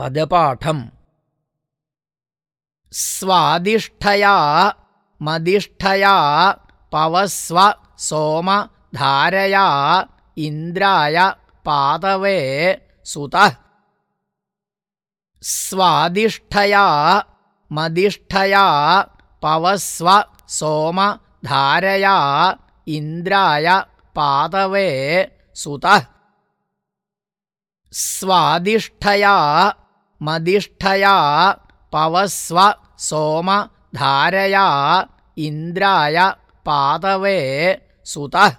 पदपाठम्। स्वादिष्ठया मदिष्ठया पवस्व सोम धारया इन्द्राय पातवे सुतः। स्वादिष्ठया मदिष्ठया पवस्व सोम धारया इन्द्राय पातवे सुतः। स्वादिष्ठया मदिष्ठया पवस्व सोम धारया इन्द्राय पातवे सुतः